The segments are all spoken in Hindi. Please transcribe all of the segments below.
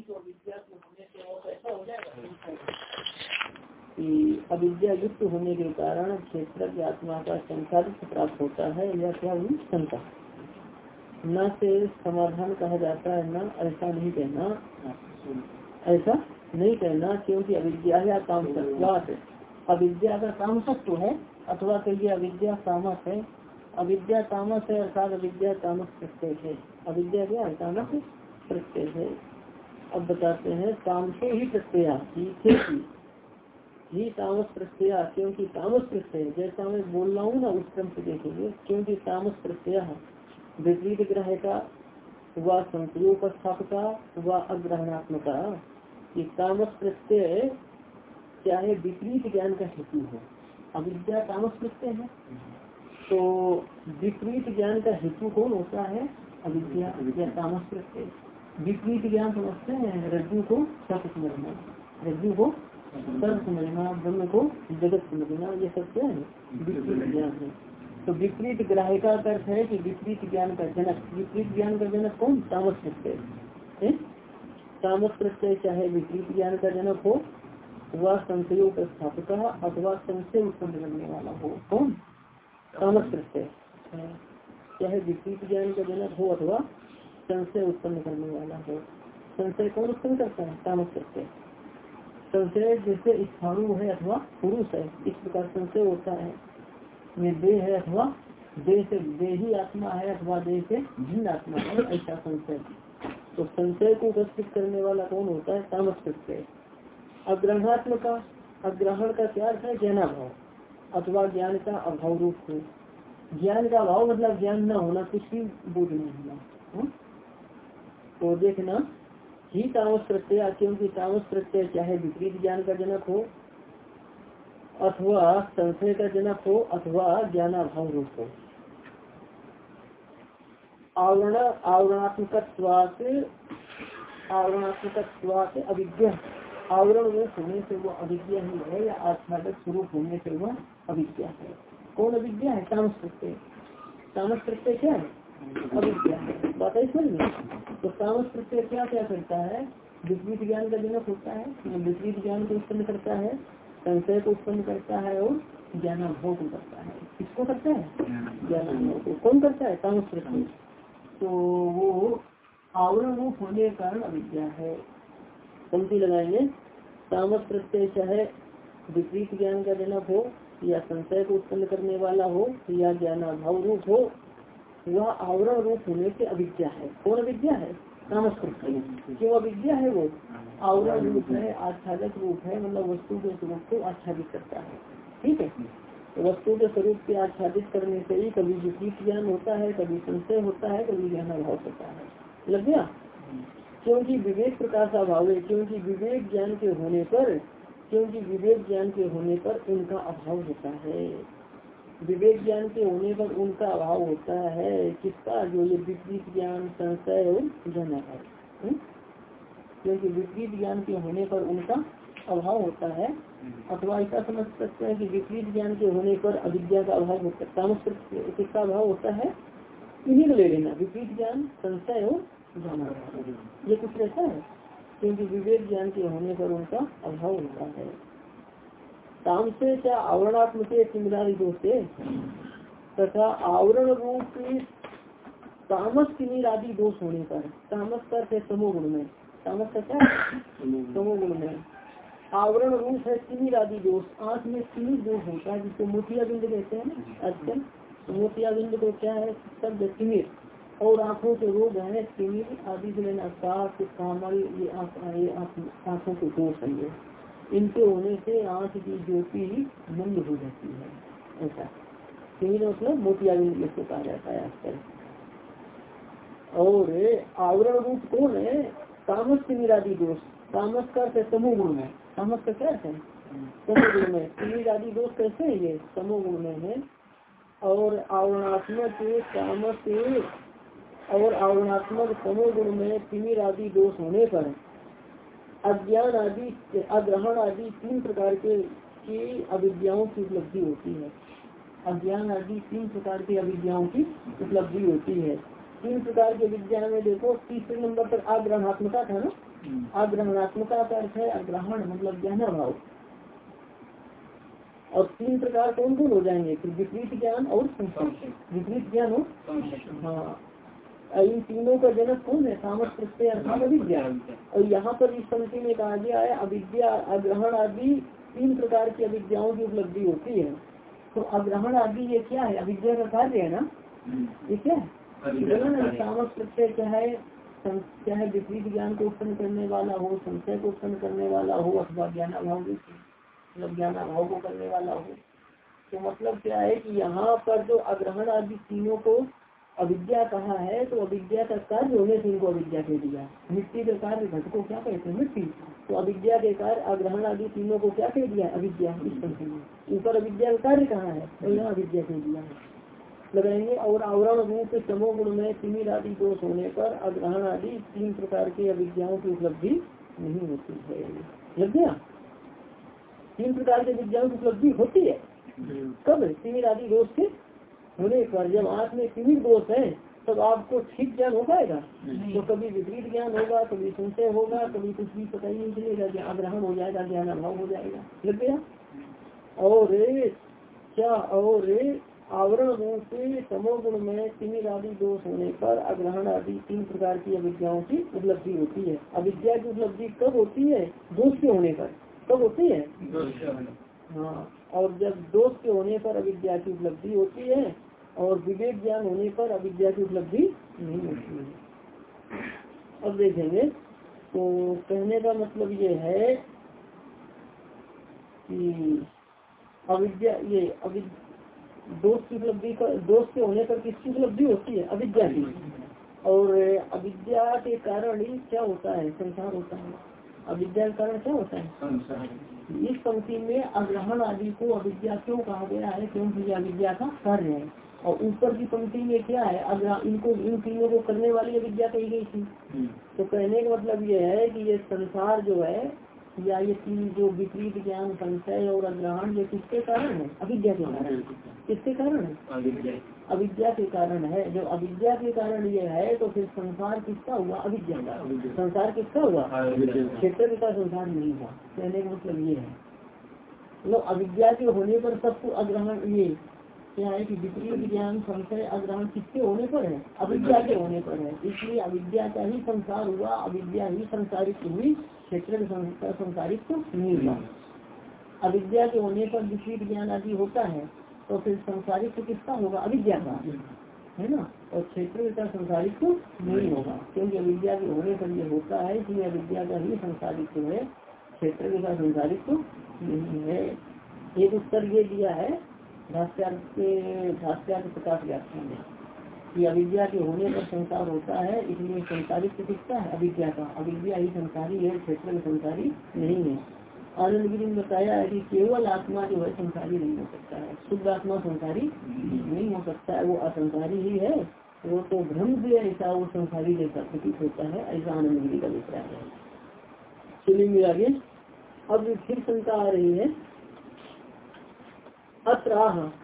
तो अविद्या अविद्या युक्त होने के कारण क्षेत्र की आत्मा का संसार प्राप्त होता है, या क्या हुई? शंका। न से समाधान कहा जाता है, न ऐसा नहीं कहना। ऐसा नहीं कहना, क्योंकि अविद्या या काम सत्वात अविद्या का काम सत्व है, अथवा कहिए अविद्या कामक है। अविद्या तामस है, अर्थात अविद्या तामस प्रत्यय है। अविद्या क्या तामस प्रत्यय है। अब बताते हैं काम से ही प्रत्यय, ही तामस प्रत्यय, क्योंकि तामस प्रत्यय, जैसा मैं बोल रहा हूँ ना, उस क्रम से देखेंगे, क्योंकि तामस प्रत्यय विपरीत ग्रह का, व संप्रयोपस्थापका व अग्रहणात्मका। ये तामस प्रत्यय, चाहे विपरीत ज्ञान का हेतु हो। अविद्या तामस प्रत्यय है। तो विपरीत ज्ञान का हेतु कौन होता है? अविद्या तामस प्रत्यय। विपरीत ज्ञान समझते हैं रज्जु को सत्य समझना। रज्जु को सर्व समझना, ब्रह्म को जगत समझना, ये सब क्या है? विपरीत ज्ञान है। तो विपरीत ग्राहिका का अर्थ है कि विपरीत ज्ञान का जनक। विपरीत ज्ञान का जनक कौन? तामस प्रत्यय तामस प्रत्यय चाहे विपरीत ज्ञान का जनक हो वह संशयों का स्थापक अथवा संशय उत्पन्न करने वाला हो। कौन? तामस प्रत्यय चाहे विपरीत ज्ञान का जनक हो अथवा संशय उत्पन्न करने वाला हो। संशय कौन उत्पन्न करता है? तामस प्रत्यय संशय जैसे स्थानु है अथवा पुरुष है, इस प्रकार संशय होता है। ये देह है अथवा देह से देही आत्मा है अथवा देह से भिन्न आत्मा है, ऐसा संशय। तो संशय को उपस्थित करने वाला कौन होता है? तामस प्रत्यय अग्रहणात्मक का अग्रहण का क्या है? ज्ञानाभाव अथवा ज्ञान का अभाव रूप हो। ज्ञान का अभाव मतलब ज्ञान न होना, कुछ भी बोध नहीं होना। हाँ? तो देखना ही तामस प्रत्यय क्योंकि तामस प्रत्यय चाहे विपरीत ज्ञान का जनक हो, अथवा संशय का जनक हो, अथवा ज्ञानाभाव रूप हो। आवरण आवरणात्मक आवरणात्मक अविद्या। आवरण रूप होने से वो अविद्या ही है, या आच्छादक स्वरूप होने से वह अभिज्ञा है। कौन अभिज्ञा है? तामस प्रत्यय तामस प्रत्यय क्या है? अविद्या है बात है समझ तो तामस प्रत्यय क्या क्या करता है? विपरीत ज्ञान का जनक होता है विपरीत ज्ञान को उत्पन्न करता है संशय को उत्पन्न करता है और ज्ञानाभोग को करता है। किसको करता है? ज्ञानाभोग को। कौन करता है? तामस प्रत्यय। तो वो आवरण रूप होने के कारण अविद्या है। पंक्ति लगाएँगे। तामस प्रत्यय चाहे विपरीत ज्ञान का जनक हो या संशय को उत्पन्न करने वाला हो या ज्ञानाभाव रूप हो वह आवरण रूप होने से अविद्या है। कौन अविद्या है? तामस प्रत्यय क्यों अविद्या है वो आवरण रूप है आच्छादक रूप है मतलब वस्तु के स्वरूप को आच्छादित करता है। ठीक है? तो वस्तु के स्वरूप के आच्छादित करने से ही कभी विपरीत ज्ञान होता है, कभी संशय होता है, कभी ज्ञान अभाव होता है। लग गया? क्योंकि विवेक प्रकाश अभाव है, क्योंकि विवेक ज्ञान के होने पर, क्योंकि विवेक ज्ञान के होने पर उनका अभाव होता है। विवेक ज्ञान के होने पर उनका अभाव होता है। किसका? जो ये विपरीत ज्ञान संशय और जन है? क्योंकि विपरीत ज्ञान के होने पर उनका अभाव होता है। अथवा ऐसा समझ सकते हैं कि विपरीत ज्ञान के होने पर अविद्या का अभाव होता है। किसका अभाव होता है? इन्हीं को ले लेना। विपरीत ज्ञान, संशय और जाना ये कुछ रहता है। क्योंकि विवेक ज्ञान के होने पर उनका अभाव होता है। ताम से क्या आवरणात्मक से तथा आवरण रूप तामस किमिर आदि दोष होने पर तामस का है समूह गुण में तामस का क्या? समूह गुण में आवरण रूप है सिमिर आदि दोष. आँख में सिमिर दोष होता. है जिसको मोतिया बिंद कहते हैं आजकल मोतिया बिंद को क्या है? शब्द सिमिर और आँखों के रोग है तिमिर आदि से लेना साफ़ कामल, ये आँखों के दोष है ये. इनके होने से आँख की ज्योति मंद हो जाती है, ऐसा। तिमिर मतलब मोतियाबिंद जिसको कहा जाता है आजकल। और आवरण रूप कौन है? तामस तिमिरादि दोष। तामस का अर्थ है समूह गुण में। तामस का क्या है? समूह गुण में। तिमिर आदि दोष कैसे है ये? समूह गुण में है। और आवरणात्मक तामस और आवरणात्मक समूह गुण में तिमिर आदि दोष होने पर अज्ञान आदि अग्रहण आदि तीन प्रकार के की अविद्याओं की उपलब्धि होती है। अज्ञान आदि तीन प्रकार की अविद्याओं की उपलब्धि होती है। तीन प्रकार के विद्या में देखो तीसरे नंबर पर आग्रहणात्मका था ना? आग्रहणात्मका का अर्थ है अग्रहण मतलब ज्ञान भाव। और तीन प्रकार कौन कौन हो जाएँगे? फिर विपरीत ज्ञान और विपरीत ज्ञान हो हाँ। इन तीनों का जनक कौन है सामर्थ प्रत्यय अर्थात अविद्या और यहाँ पर इस पंक्ति में कहा गया है अविद्या अग्रहण आदि तीन प्रकार की अविद्याओं की उपलब्धि होती है। तो अग्रहण आदि ये क्या है? अविद्या का कार्य है ना? ठीक है? सामक प्रत्यय क्या है? चाहे विपरीत ज्ञान को उत्पन्न करने वाला हो संशय को उत्पन्न करने वाला हो अथवा ज्ञान अभाव मतलब ज्ञान अभाव को करने वाला हो। तो मतलब क्या है कि यहाँ पर जो अग्रहण आदि तीनों को अविद्या कहा है तो अविद्या का कार्य होने से इनको अविद्या कह दिया। मिट्टी के कार्य घट को क्या कहते हैं? मिट्टी। तो अविद्या के कार्य अग्रहण आदि तीनों को क्या कह दिया? अविद्या। इस ऊपर अविद्या का कार्य कहाँ है तो यहाँ अविद्या कह दिया है। लगाएँगे और आवरण रूप चमो गुण में तिमिर आदि दोष होने पर अग्रहण आदि तीन प्रकार की अविद्याओं की उपलब्धि नहीं होती है। लग गया? तीन प्रकार की विद्याओं की उपलब्धि होती है? कब? तिमिर आदि दोष के होने पर जब आँख में तिमिर दोष है तब आपको ठीक ज्ञान हो पाएगा। तो कभी विपरीत ज्ञान होगा कभी संशय होगा कभी कुछ भी पता ही नहीं चलेगा अग्रहण हो जाएगा ज्ञान अभाव हो जाएगा। लग गया? और क्या? और आवरण रूप समोगुण में तिमिर आदि दोष होने पर अग्रहण आदि तीन प्रकार की अविद्याओं की उपलब्धि होती है। अविद्या की उपलब्धि कब होती है? दोष के होने पर। कब होती है? हाँ। और जब दोष के होने पर अविद्या की उपलब्धि होती है और विवेक ज्ञान होने पर अविद्या की उपलब्धि नहीं होती है। अब देखेंगे तो कहने का मतलब ये है कि अविद्या, ये दोष की उपलब्धि दोष के होने पर किसकी उपलब्धि होती है? अविद्या की। और अविद्या के कारण ही क्या होता है? संसार होता है। अविद्या के कारण क्या होता है? इस पंक्ति में अग्रहण आदि को अविद्या क्यों कहा गया है? क्योंकि अविद्या का कार्य है। और ऊपर की पंक्ति में क्या है? अगर इनको इन तीनों को करने वाली अविद्या कही गई थी। हम्म। तो कहने का मतलब ये है कि ये संसार जो है या ये तीन जो विपरीत ज्ञान संशय और अग्रहण ये किसके कारण है? अविद्या के कारण। किसके कारण है? अविद्या के कारण है। जब अविद्या के कारण ये है तो फिर संसार किसका हुआ? अविद्या का। संसार किसका हुआ? क्षेत्र का संसार नहीं हुआ। कहने का मतलब ये है। मतलब अविद्या के होने पर सबको अग्रहण ये क्या है कि विपरीत ज्ञान संशय अग्रहण किसके होने पर है? अविद्या के होने पर है। इसलिए अविद्या का ही संसार हुआ अविद्या ही संसारित हुई क्षेत्र संसारित नहीं हुआ। अविद्या के होने पर विपरीत ज्ञान आदि होता है। तो फिर संसारित किसका होगा? अविद्या का। है ना? और क्षेत्र का संसारित नहीं होगा। क्योंकि अविद्या के होने पर ये होता है कि अविद्या का ही संसारित है, क्षेत्र का संसारित नहीं है। एक उत्तर ये दिया है, भाष्यार्थ के, भाष्यार्थ प्रकाश व्याख्या में, कि अविद्या के होने पर संसार होता है, इसलिए संसारित किसका है अविद्या का। अविद्या ही संसारी है, क्षेत्र में संसारी नहीं है। आनंद गिरी ने बताया है कि केवल आत्मा जो है संसारी नहीं हो सकता है। शुद्ध आत्मा संसारी नहीं हो सकता है। वो असंसारी ही है। वो तो भ्रम से ऐसा वो संसारी जैसा प्रतीत होता है, ऐसा आनंद गिरी का विचार है। चलिए आगे। अब फिर शंका आ रही है। अत्र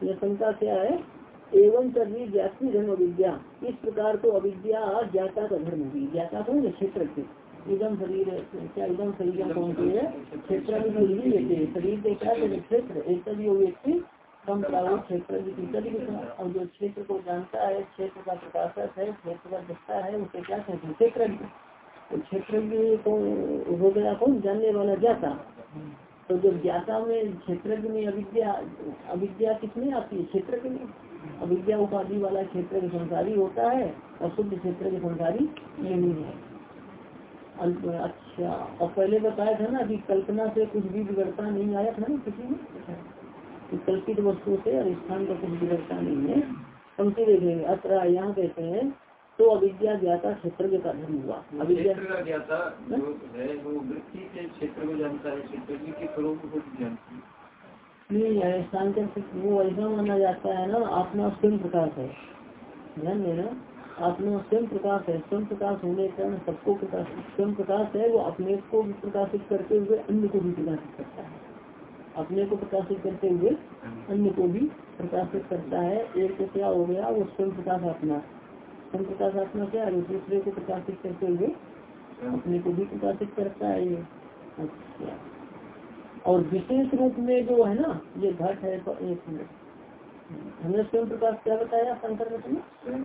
यह शंका क्या है? एवं करनी ज्ञाती धर्म अविद्या इस प्रकार तो अविद्या ज्ञाता का धर्म होगी ज्ञाता कौन है क्षेत्र के इदम शरीर क्या इदम शरीर कौन से है? क्षेत्र शरीर शरीर के क्या क्षेत्र एक व्यक्ति कम प्रावत क्षेत्र और जो क्षेत्र को जानता है क्षेत्र का प्रकाशक है क्षेत्र का दृष्टा है उसे क्या कहते हैं? क्षेत्र तो क्षेत्र को हो गया कौन? जानने वाला जाता तो जब ज्ञाता में क्षेत्र में अविद्या अविद्या किसमें आती है? क्षेत्र के लिए। अविद्या उपाधि वाला क्षेत्र के संसारी होता है और शुद्ध क्षेत्र के संसारी नहीं है। अच्छा। और पहले बताया था ना कि कल्पना से कुछ भी बिगड़ता नहीं आया था ना किसी में? कल्पित वस्तु से स्थान का कुछ बिगड़ता नहीं है। पंक्ति देखेंगे अत्र यहाँ कहते हैं तो अविद्या ज्ञाता क्षेत्र के कारण हुआ। अविद्या के को के को नहीं ऐसा वो ऐसा माना जाता है ना अपना स्वयं प्रकाश है। ध्यान देना। आत्मा स्वयं प्रकाश है, स्वयं प्रकाश होने के कारण सबको प्रकाश, स्वयं प्रकाश है, वो अपने को भी प्रकाशित करते हुए अन्य को भी प्रकाशित करता है। अपने को प्रकाशित करते हुए अन्य को भी प्रकाशित करता है। एक तो क्या हो गया, वो स्वयं प्रकाश आत्मा स्वयं प्रकाश आत्मा क्या है? दूसरे को प्रकाशित करते हुए अपने को भी प्रकाशित करता है ये। अच्छा। और विशेष रूप में जो है ना, ये घट है तो एक मिनट। हमने स्वयं प्रकाश क्या बताया शंकर दूसरी है,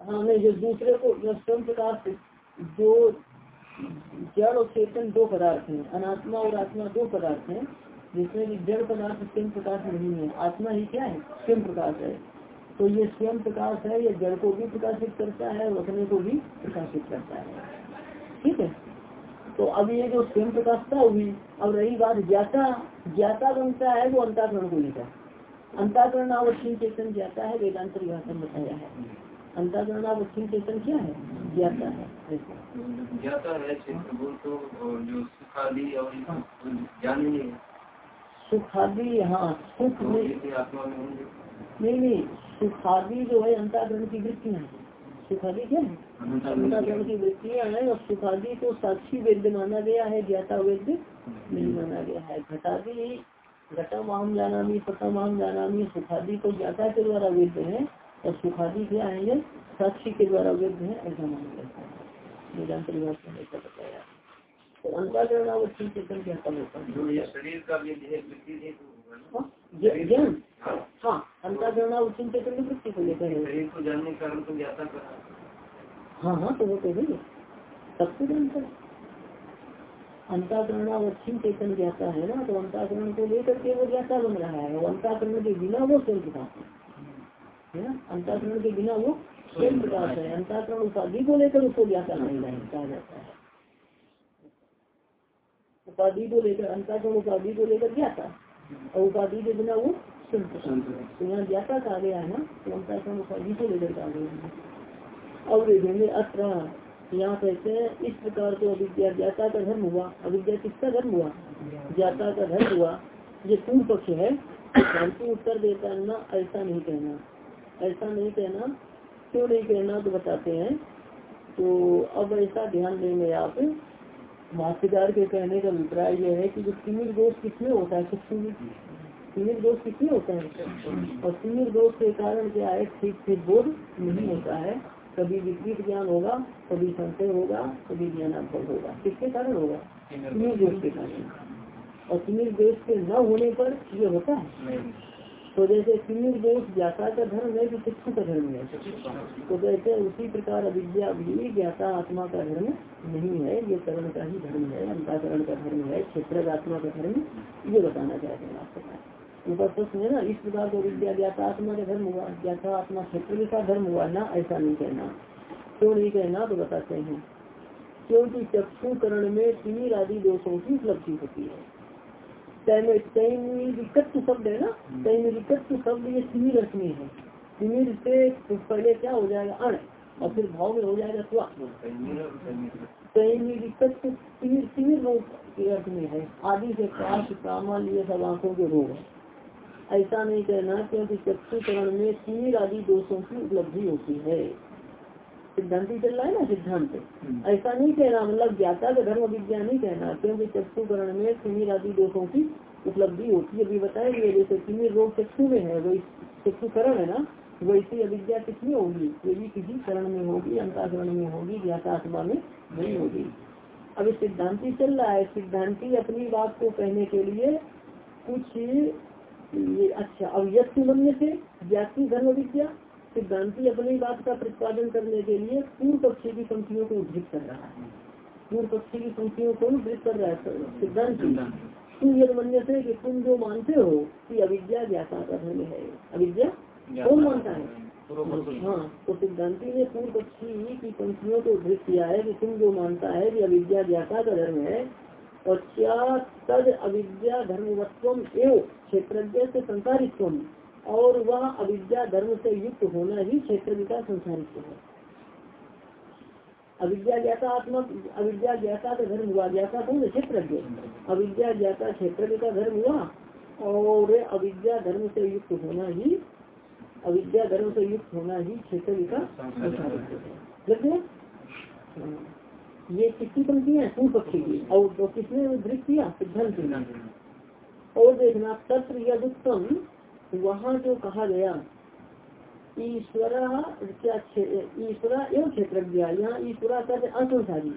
नहीं जो दूसरे को स्वयं प्रकाश जो जड़ और चेतन दो पदार्थ हैं अनात्मा और आत्मा दो पदार्थ हैं जिसमें कि जड़ पदार्थ स्वयं प्रकाश नहीं है। आत्मा ही क्या है? स्वयं प्रकाश है। तो ये स्वयं प्रकाश है ये जड़ को भी प्रकाशित करता है और अपने को भी प्रकाशित करता है। ठीक है? तो अब ये जो स्वयं प्रकाशता हुई अब रही बात ज्ञाता ज्ञाता बनता है वो अंताकरण को लेकर। अंताकरण आवश्यक चेतन ज्ञाता है वेदांत परिभाषा बताया है। अंताकरण आवश्यक चेतन क्या है? ज्ञाता है। तो सुखादि ही। सुख तो नहीं नहीं सुखादि जो है अंताकरण की वृत्ति हैं। सुखादि क्या? है की वृत्तियाँ हैं और सुखादि को साक्षी वेद माना गया है ज्ञाता वेद नहीं माना गया है। घटादि घटम आम जानामी पटम आम जानामी सुखादि को ज्ञाता के द्वारा वेद है और सुखादी क्या है ये साक्षी के द्वारा वेद है ऐसा माना जाता है। वेदांत परिभाषा में ऐसा बताया। तो अंताकरण आवश्यक चेतन ज्ञाता होता है? ज्ञान हाँ, हाँ अंताकरण आवश्यक चेतन की वृत्ति को लेकर है तो हाँ। हाँ तो वो तो है सबसे अंतर अंताकरणावच्छिन्न चेतन ज्ञाता है ना तो अंताकरण को लेकर के वो ज्ञाता बन रहा है। और अंताकरण के बिना वो स्वयं प्रकाश है। ना? अंताकरण के बिना वो स्वयं प्रकाश है। अंताकरण उपाधि को लेकर उसको ज्ञाता नहीं नहीं कहा जाता है उपाधि को लेकर अंताकरण उपाधि को लेकर ज्ञाता। और उपाधि के बिना वो स्वयं प्रकाश तो यहाँ ज्ञाता कहा गया है ना तो अंताकरण उपाधि को लेकर कहा गया है। अब देखेंगे अत्र यहाँ कहते हैं इस प्रकार को अविद्या ज्ञाता का धर्म हुआ। अविद्या किसका धर्म हुआ? ज्ञाता का धर्म हुआ। ये पूर्व पक्ष है शांति उत्तर देता है ना ऐसा नहीं कहना। ऐसा नहीं कहना क्यों नहीं कहना तो बताते हैं। तो अब ऐसा ध्यान देंगे आप। भाष्यकार के कहने का अभिप्राय यह है कि जो तिमिर दोष किसमें होता है तिमिर दोष किसमें होता है? और तिमिर दोष के कारण क्या है? ठीक ठीक बोध नहीं होता है। कभी विपरीत ज्ञान होगा कभी संशय होगा कभी ज्ञानात्मक होगा। किसके कारण होगा? तिमिर दोष के कारण। और तिमिर दोष के न होने पर ये होता है। तो जैसे तिमिर दोष ज्ञाता का धर्म है कि चक्षु का धर्म है। तो जैसे उसी प्रकार अविद्या भी ज्ञाता आत्मा का धर्म नहीं है, ये करण का ही धर्म है, अंताकरण का धर्म है क्षेत्र आत्मा का धर्म, ये बताना चाहते हैं आपको। ऊपर प्रश्न है ना, इस प्रकार को विद्या ज्ञाता आत्मा का धर्म हुआ, ज्ञाता आत्मा क्षेत्र का धर्म हुआ ना, ऐसा नहीं कहना। क्यों नहीं कहना? तो बताते हैं। क्योंकि चक्षुकरण में तीन आदि दोषों की उपलब्धि होती है। शब्द है ना? तैमिकत्व शब्द ये तिमिर अर्थ में है। तिमिर से पहले क्या हो जाएगा? अण। और फिर भाव में हो जाएगा स्वा तैमिकत्व तिमिर तिमिर रोग के अर्थ में है। आदि से काश कामल ये सब आँखों के रोग ऐसा नहीं कहना क्योंकि चक्षुकरण में तिमिर आदि दोषों की उपलब्धि होती है। सिद्धांति चल रहा है ना सिद्धांत। ऐसा नहीं कहना मतलब ज्ञाता का धर्म विज्ञान नहीं कहना क्योंकि चक्षुकरण में तिमिर आदि दोषों की उपलब्धि होती है। अभी बताएँगे जैसे तिमिर रोग चक्षु में है वही चक्षुकरण है ना वैसी अविद्या किसमें होगी? ये भी किसी करण में होगी अंताकरण में होगी ज्ञाता आत्मा में नहीं होगी। अभी सिद्धांति चल रहा है। सिद्धांति अपनी बात को कहने के लिए कुछ ये अच्छा अब यश बनने से जाति धर्म विद्या सिद्धांति अपनी बात का प्रतिपादन करने के लिए पूर्व पक्षी की पंक्तियों को उद्धृत कर रहा है। पूर्व पक्षी की पंक्तियों को उद्धृत कर रहा है सिद्धांति। तुम यद मनने से कि तुम जो मानते हो कि अविद्या ज्ञाता का धर्म है अविद्या? कौन मानता है? हाँ। तो सिद्धांति ने पूर्व पक्षी की पंक्तियों को उद्धृत किया है कि तुम जो मानता है कि अविद्या ज्ञाता का धर्म है और क्या तद अविद्या धर्मवत्व एवं क्षेत्रज्ञ से संसारित्व और वह अविद्या धर्म से युक्त होना ही क्षेत्र का संसारित्व है। अविद्या ज्ञाता आत्मा, अविद्या ज्ञाता का धर्म हुआ, ज्ञाता कौन क्षेत्रज्ञ अविद्या ज्ञाता क्षेत्र का धर्म हुआ, और अविद्या धर्म से युक्त होना ही, अविद्या धर्म से युक्त होना ही क्षेत्र का है। ये किसकी पंक्ति है? पूर्व पक्षी की। और तो किसने उद्धृत किया? सिद्धांत और देखना, तत्र यदुत्तम वहाँ जो कहा गया ईश्वर क्या ईश्वर एवं क्षेत्रज्ञ यहाँ ईश्वर कर असंसारी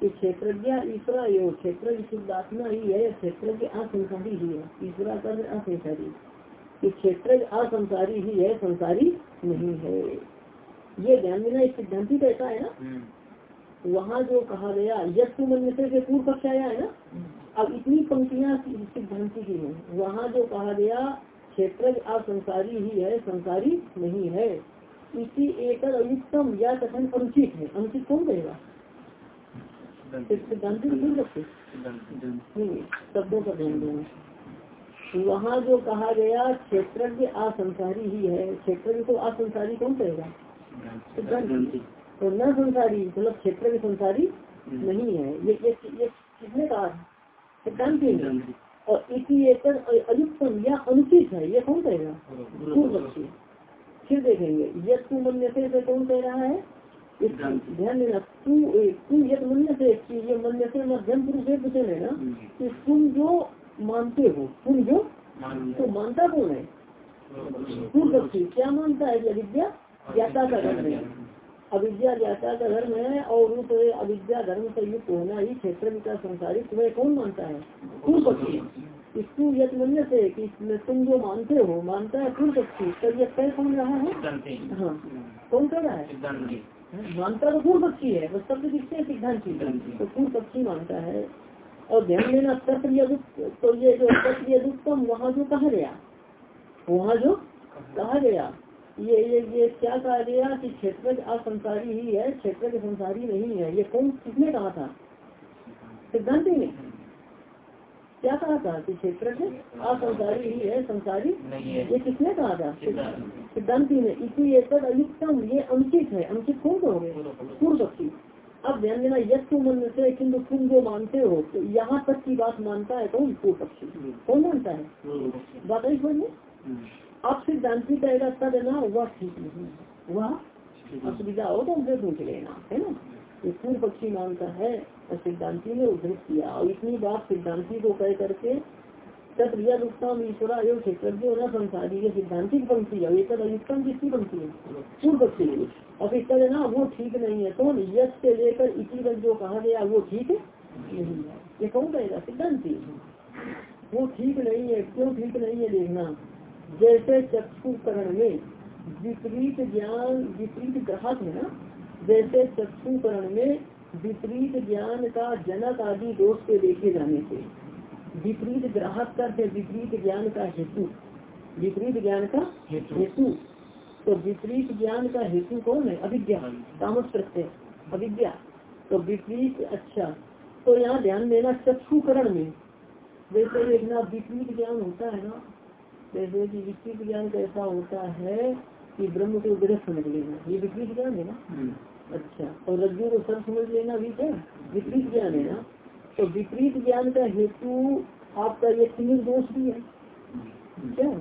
कि क्षेत्रज्ञ ईश्वर एवं क्षेत्र शुद्धात्मा ही है क्षेत्र के असंसारी ही है ईश्वर कर असंसारी कि क्षेत्र असंसारी ही है संसारी नहीं है। ये ध्यान देना इस सिद्धांति कैसा है ना? वहाँ जो कहा गया यशु मन से पूर्व पक्ष आया है ना? अब इतनी पंक्तियाँ सिद्धांति की है। वहाँ जो कहा गया क्षेत्र असंसारी ही है संसारी नहीं है। इसी एक अयुक्तम या कथन अनुचित है। अनुचित कौन कहेगा? सिद्धांति। नहीं शब्दों का ध्यान देना। वहाँ जो कहा गया क्षेत्र असंसारी ही है। क्षेत्र को असंसारी कौन कहेगा? सिद्धांति। तो न संसारी मतलब क्षेत्र के संसारी नहीं है। ये ये, ये किसने कहा सिद्धांति। और इसी एक अयुक्तम या अनुचित है ये कौन कहेगा? पूर्व पक्षी फिर देखेंगे यद तू मन्य से कौन कह रहा है? ध्यान देना तू तू यद मन्य से ये मन्य से मध्यम पुरुष है पूछे लेना कि तुम जो मानते हो तुम जो तो मानता कौन है? पूर्व पक्षी क्या मानता है अविद्या? ज्ञाता का धर्म है अविद्या ज्ञाता का धर्म है और उस अविद्या धर्म से युक्त होना ही क्षेत्र विकास संसारी तुम्हें कौन मानता है? पूर्व पक्षी? इसको यद मन्य से कि तुम जो मानते हो मानता है पूर्व पक्षी? तब यह कह कौन रहा है? हाँ। कौन कर रहा है? मानता तो पूर्व पक्षी है? बस शब्द किससे सिद्धांत। की तो पूर्व पक्षी मानता है? और ध्यान देना तत्व तो ये जो तत्व वहाँ जो कहा गया? वहाँ जो कहा गया। ये ये ये क्या कहा गया कि क्षेत्र असंसारी ही है क्षेत्र के संसारी नहीं है। ये कौन किसने कहा था? सिद्धांति ने क्या कहा था कि क्षेत्र असंसारी ही है संसारी ये किसने कहा था? सिद्धांति ने इसी ये एक अयुक्तम ये अनुचित है। अनुचित कौन कहोगे पूर्व पक्षी अब ध्यान देना यश तुम मन से किन्तु तुम जो मानते हो तो यहाँ तक की बात मानता है कौन? पूर्व पक्षी कौन मानता है? बात है समझ अब सिद्धांति कहेगा तद ना वह ठीक नहीं वह असुविधा हो तो हमसे पूछ लेना, है ना? ये पूर्व पक्षी मानता है और सिद्धांति ने उद्धृत किया। और इतनी बात सिद्धांति को कह करके तत्म उत्तम ईश्वरा एवं क्षेत्र न संसारी ये सिद्धांति की पंक्ति है एक अधिकतम किसकी पंक्ति है पूर्व पक्षी और इस तरह ना, वो ठीक नहीं है। तो यश से लेकर इसी तक जो कहा गया, वो ठीक नहीं है। ये कौन कहेगा? सिद्धांति। वो ठीक नहीं है, क्यों ठीक नहीं है देखना? जैसे चक्षुकरण में विपरीत ज्ञान, विपरीत ग्राहक है ना? जैसे चक्षुकरण में विपरीत ज्ञान का जनक आदि दोष के देखे जाने से। विपरीत ग्राहक करते विपरीत ज्ञान का हेतु। विपरीत ज्ञान का हेतु। तो विपरीत ज्ञान का हेतु कौन है? अविद्या। तामस प्रत्यय। अविद्या। तो विपरीत अच्छा। तो यहाँ ध्यान देना चक्षुकरण में। जैसे देखना विपरीत ज्ञान होता है ना? जैसे कि विपरीत ज्ञान कैसा होता है कि ब्रह्म को ग्रह समझ लेना। ये विपरीत ज्ञान है ना? हम्म। अच्छा। और रज्जु को सर समझ लेना भी क्या विपरीत ज्ञान है ना? तो विपरीत ज्ञान का हेतु आपका ये तिमिर दोष भी है। क्या?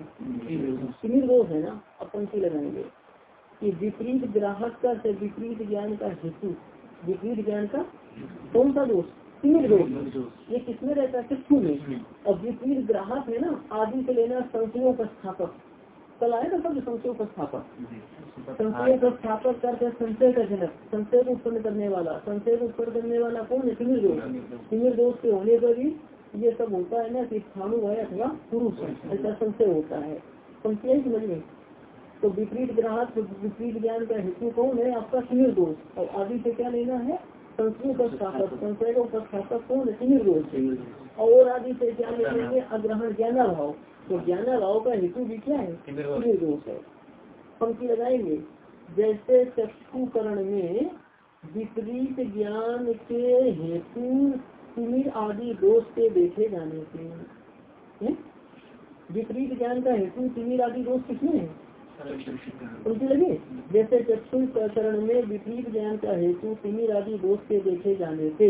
तिमिर दोष। है ना? अब पंक्ति लगाएँगे। कि विपरीत ग्राहक का से विपरीत ज्ञान का हेतु विपरीत ज्ञान का कौन सा दोष? तीन दोष ये किसमें रहता है? चक्षु में। और विपरीत ग्राहक है ना आदि से लेना संशयों का स्थापक। कल आएगा सब संशय का स्थापक? संशय का स्थापक। करते संशय का जनक संशय को उत्पन्न करने वाला। संशय को उत्पन्न करने वाला कौन है? तिमिर दोष तिमिर दोष के होने पर भी ये सब होता है ना कि स्थानु है अथवा पुरुष ऐसा संशय होता है। संशय समझ में तो विपरीत ग्राहक विपरीत ज्ञान का हेतु कौन है? आपका तिमिर दोष और आदि से क्या लेना है? और आदि से क्या लेंगे अग्रहण ज्ञाना भाव तो ज्ञाना भाव का हेतु भी क्या है? दोष है पंक्ति लगाएँगे। जैसे चक्षुकरण में विपरीत ज्ञान के हेतु तिमिर आदि दोष के देखे जाने से विपरीत ज्ञान का हेतु तिमिर आदि दोष किसमें है? उनकी लगे। जैसे चक्षु चरण में विपरीत ज्ञान का हेतु तिमिर आदि दोष के देखे जाने से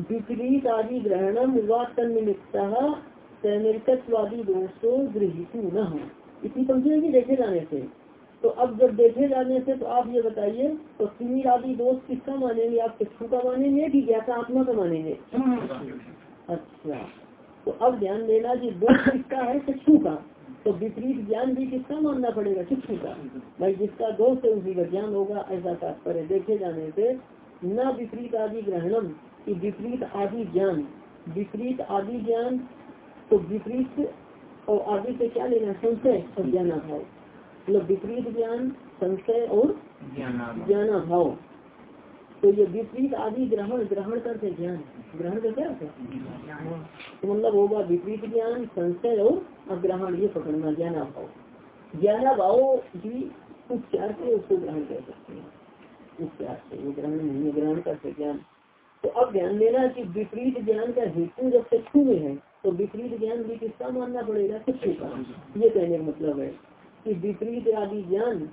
विपरीत आदि ग्रहणम वास्तव तन्निमित्तवादी दोषो गृहित न हो। इतनी पंक्ति की देखे जाने से? तो अब जब देखे जाने से तो आप ये बताइए तो तिमिर आदि दोष किसका मानेंगे? आप चक्षु का मानेंगे कि ज्ञाता आत्मा का मानेंगे? अच्छा। तो अब ध्यान देना कि दोष किसका है? चक्षु का। तो विपरीत ज्ञान भी किसका मानना पड़ेगा? शिक्षु का? भाई जिसका दोष है उसी का ज्ञान होगा ऐसा तात्पर्य देखे जाने से न विपरीत आदि ग्रहणम की विपरीत आदि ज्ञान। विपरीत आदि ज्ञान तो विपरीत और आदि से क्या लेना संशय और ज्ञानाभाव। मतलब विपरीत ज्ञान संशय और ज्ञानाभाव। तो ये विपरीत आदि ग्रहण ग्रहण करते ज्ञान। ग्रहण का क्या? है तो मतलब होगा विपरीत ज्ञान, संशय और अग्रहण, ये पकड़ना, ज्ञानाभाव। ज्ञानाभाव भी उपचार से उसको ग्रहण कर सकते हैं। उपचार से वो ग्रहण नहीं ग्रहण करते ज्ञान। तो अब ध्यान देना कि विपरीत ज्ञान का हेतु जब चक्षु में है तो विपरीत ज्ञान भी किसका मानना पड़ेगा? चक्षु का ये कहने का मतलब है कि विपरीत आदि ज्ञान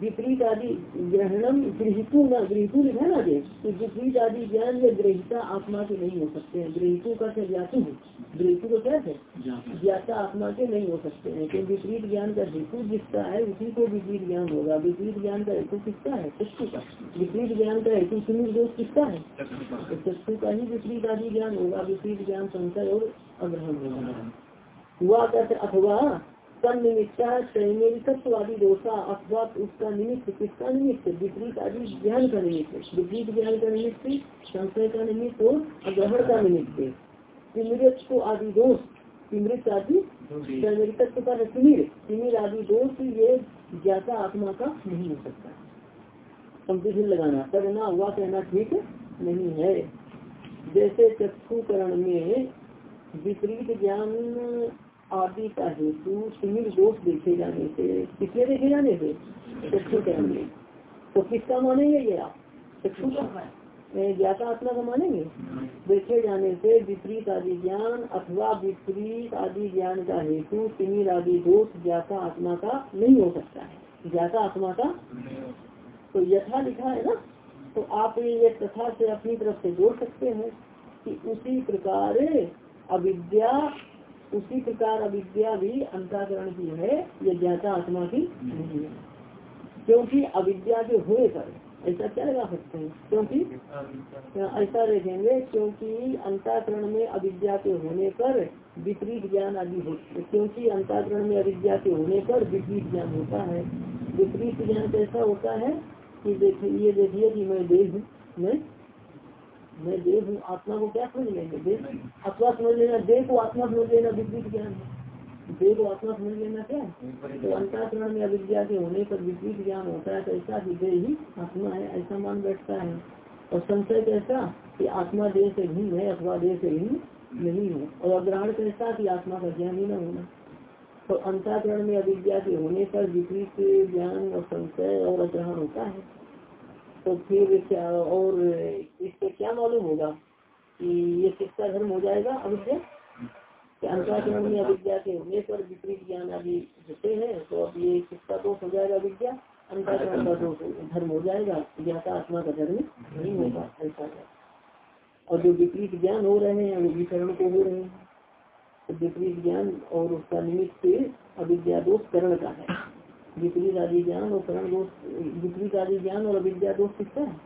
विपरीत आदि ग्रहणम गृहितु न गृहितु लिखा ना दे तो विपरीत आदि ज्ञान या ग्रहिता आत्मा के नहीं हो सकते हैं। गृहितु का क्या ज्ञातु है? गृहितु को क्या है? ज्ञाता। आत्मा के नहीं हो सकते हैं। क्योंकि विपरीत ज्ञान का हेतु जिसका है उसी को विपरीत ज्ञान होगा। विपरीत ज्ञान का हेतु किसका है? चक्षु का। विपरीत ज्ञान का हेतु सुनिर दोष किसका है? तो चक्षु का ही विपरीत आदि ज्ञान होगा। विपरीत ज्ञान संशय और अग्रहण होगा। हुआ कहते अथवा तन निमित्ता तत्वादी दोषा अथवा उसका निमित्त किसका निमित्त विपरीत आदि ज्ञान का निमित्त विपरीत ज्ञान का निमित्त संशय का निमित्त और अग्रहण का निमित्त। तिमिरत्व आदि दोष तिमृत आदि तत्व का तिमिर तिमिर आदि दोष ये ज्ञाता आत्मा का नहीं हो सकता। कंपटीशन लगाना करना हुआ कहना ठीक नहीं है। जैसे चक्षुकरण में विपरीत ज्ञान आदि का हेतु सिमिर दोष देखे जाने से किसने देखे जाने से? चक्षु के करेंगे तो किसका मानेंगे ये आप? चक्षु का। ज्ञाता आत्मा का मानेंगे? देखे जाने से विपरीत आदि ज्ञान अथवा विपरीत आदि ज्ञान का हेतु सिमिर आदि दोष ज्ञाता आत्मा का नहीं हो सकता है। ज्ञाता आत्मा का तो यथा लिखा है ना? तो आप ये तथा से अपनी तरफ़ से जोड़ सकते हैं कि उसी प्रकार अविद्या उसी प्रकार अविद्या भी अंताकरण की है, ये ज्ञाता आत्मा की नहीं है। क्योंकि अविद्या के हुए ऐसा क्या लगा सकते हैं? क्योंकि ऐसा देखेंगे क्योंकि अंताकरण में अविद्या के होने पर विपरीत ज्ञान आदि होते क्योंकि अंताकरण में अविद्या के होने पर विपरीत ज्ञान होता है। विपरीत ज्ञान कैसा होता है? कि देखिए, ये देखिए कि मैं देह मैं मैं देह हूँ, आत्मा को क्या समझ लेंगे देह आत्मा समझ लेना, देह को आत्मा समझ लेना विपरीत ज्ञान है को आत्मा समझ लेना क्या? तो अंतरण में अविद्या के होने पर विपरीत ज्ञान होता है तो ऐसा कि ही आत्मा है, ऐसा मान बैठता है। और संशय कैसा कि आत्मा देह से भिन्न है, अथवा देह से भिन्न नहीं है। और अग्रहण कैसा कि आत्मा का ज्ञान ही न होना। तो अंताकरण में अविद्या के होने पर विपरीत ज्ञान और संशय और अग्रहण होता है। तो फिर क्या, और इससे क्या मालूम होगा कि ये शिक्षा धर्म हो जाएगा? अविद्या अंतराचरण में अविद्या के होने पर विपरीत ज्ञान आदि होते हैं तो अब ये शिक्षा दोष हो जाएगा विद्या? अंतराचरण का दोष धर्म हो जाएगा ज्ञाता आत्मा का धर्म नहीं होगा ऐसा है और जो विपरीत ज्ञान हो रहे हैं वो विकरण को हो रहे हैं तो विपरीत ज्ञान और उसका निमित्त अविद्या दोष करण का है। विपरीत आदि ज्ञान और करण दोष, विपरीत आदि ज्ञान और अविद्या दोष किसका है?